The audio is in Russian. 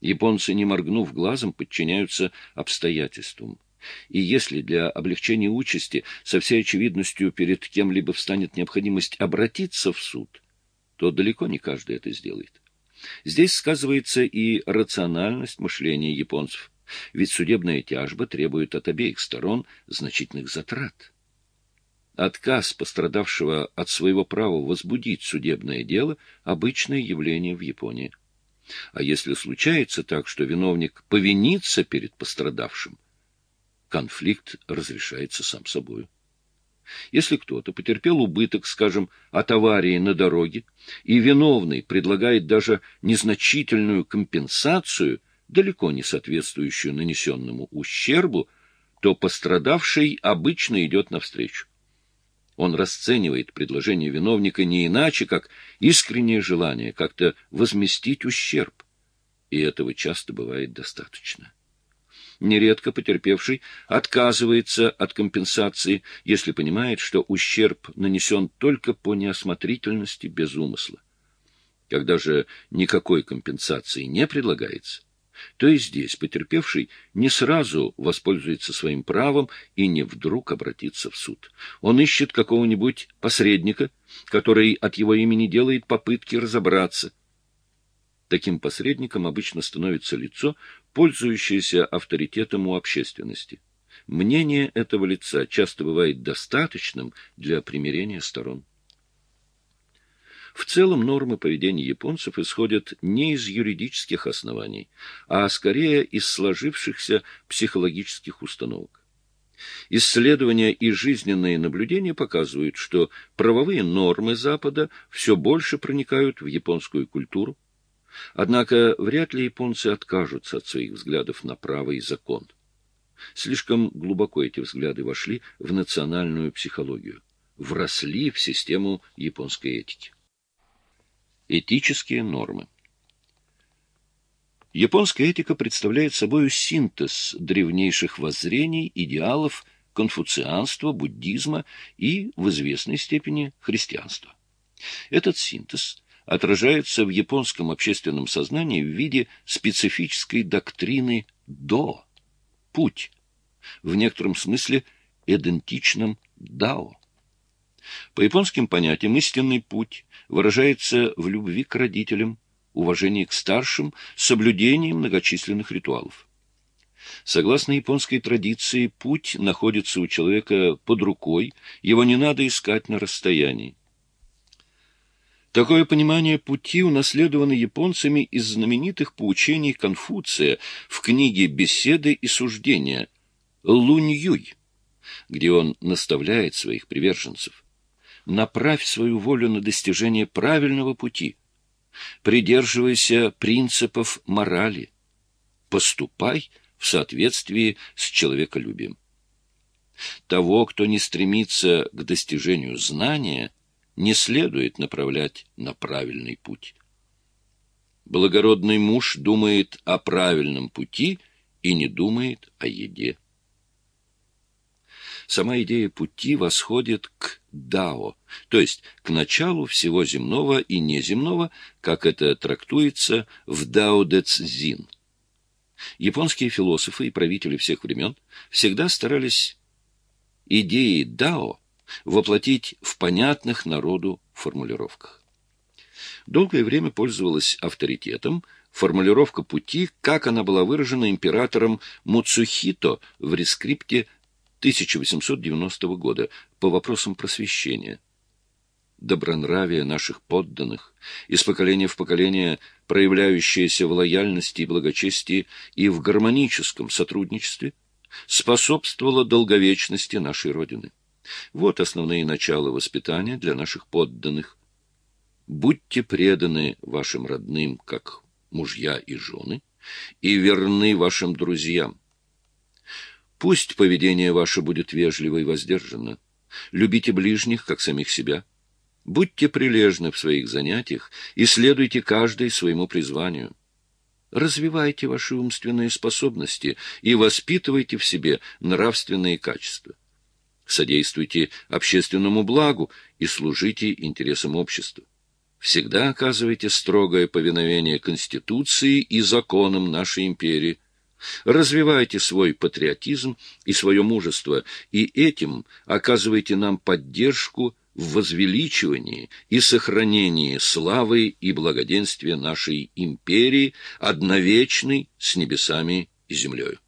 Японцы, не моргнув глазом, подчиняются обстоятельствам. И если для облегчения участи со всей очевидностью перед кем-либо встанет необходимость обратиться в суд, то далеко не каждый это сделает. Здесь сказывается и рациональность мышления японцев, ведь судебная тяжба требует от обеих сторон значительных затрат. Отказ пострадавшего от своего права возбудить судебное дело – обычное явление в Японии. А если случается так, что виновник повинится перед пострадавшим, конфликт разрешается сам собой. Если кто-то потерпел убыток, скажем, от аварии на дороге, и виновный предлагает даже незначительную компенсацию, далеко не соответствующую нанесенному ущербу, то пострадавший обычно идет навстречу. Он расценивает предложение виновника не иначе, как искреннее желание как-то возместить ущерб. И этого часто бывает достаточно. Нередко потерпевший отказывается от компенсации, если понимает, что ущерб нанесен только по неосмотрительности без умысла. Когда же никакой компенсации не предлагается, то и здесь потерпевший не сразу воспользуется своим правом и не вдруг обратится в суд. Он ищет какого-нибудь посредника, который от его имени делает попытки разобраться. Таким посредником обычно становится лицо, пользующееся авторитетом у общественности. Мнение этого лица часто бывает достаточным для примирения сторон. В целом нормы поведения японцев исходят не из юридических оснований, а скорее из сложившихся психологических установок. Исследования и жизненные наблюдения показывают, что правовые нормы Запада все больше проникают в японскую культуру. Однако вряд ли японцы откажутся от своих взглядов на право и закон. Слишком глубоко эти взгляды вошли в национальную психологию, вросли в систему японской этики. Этические нормы. Японская этика представляет собой синтез древнейших воззрений, идеалов конфуцианства, буддизма и, в известной степени, христианства. Этот синтез отражается в японском общественном сознании в виде специфической доктрины «до» — «путь», в некотором смысле идентичном «дао». По японским понятиям истинный путь выражается в любви к родителям, уважении к старшим, соблюдении многочисленных ритуалов. Согласно японской традиции, путь находится у человека под рукой, его не надо искать на расстоянии. Такое понимание пути унаследовано японцами из знаменитых поучений Конфуция в книге «Беседы и суждения» Лунь-Юй, где он наставляет своих приверженцев направь свою волю на достижение правильного пути. Придерживайся принципов морали. Поступай в соответствии с человеколюбием. Того, кто не стремится к достижению знания, не следует направлять на правильный путь. Благородный муж думает о правильном пути и не думает о еде. Сама идея пути восходит к дао, то есть к началу всего земного и неземного, как это трактуется в дао де цзин. Японские философы и правители всех времен всегда старались идеи дао воплотить в понятных народу формулировках. Долгое время пользовалась авторитетом формулировка пути, как она была выражена императором Муцухито в рескрипте 1890 года по вопросам просвещения. Добронравие наших подданных, из поколения в поколение проявляющееся в лояльности и благочестии и в гармоническом сотрудничестве, способствовало долговечности нашей Родины. Вот основные начала воспитания для наших подданных. Будьте преданы вашим родным, как мужья и жены, и верны вашим друзьям, Пусть поведение ваше будет вежливо и воздержано. Любите ближних, как самих себя. Будьте прилежны в своих занятиях и следуйте каждой своему призванию. Развивайте ваши умственные способности и воспитывайте в себе нравственные качества. Содействуйте общественному благу и служите интересам общества. всегда оказывайте строгое повиновение Конституции и законам нашей империи. Развивайте свой патриотизм и свое мужество, и этим оказывайте нам поддержку в возвеличивании и сохранении славы и благоденствия нашей империи, одновечной с небесами и землей.